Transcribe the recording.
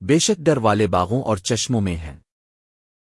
بے شک ڈر والے باغوں اور چشموں میں ہیں۔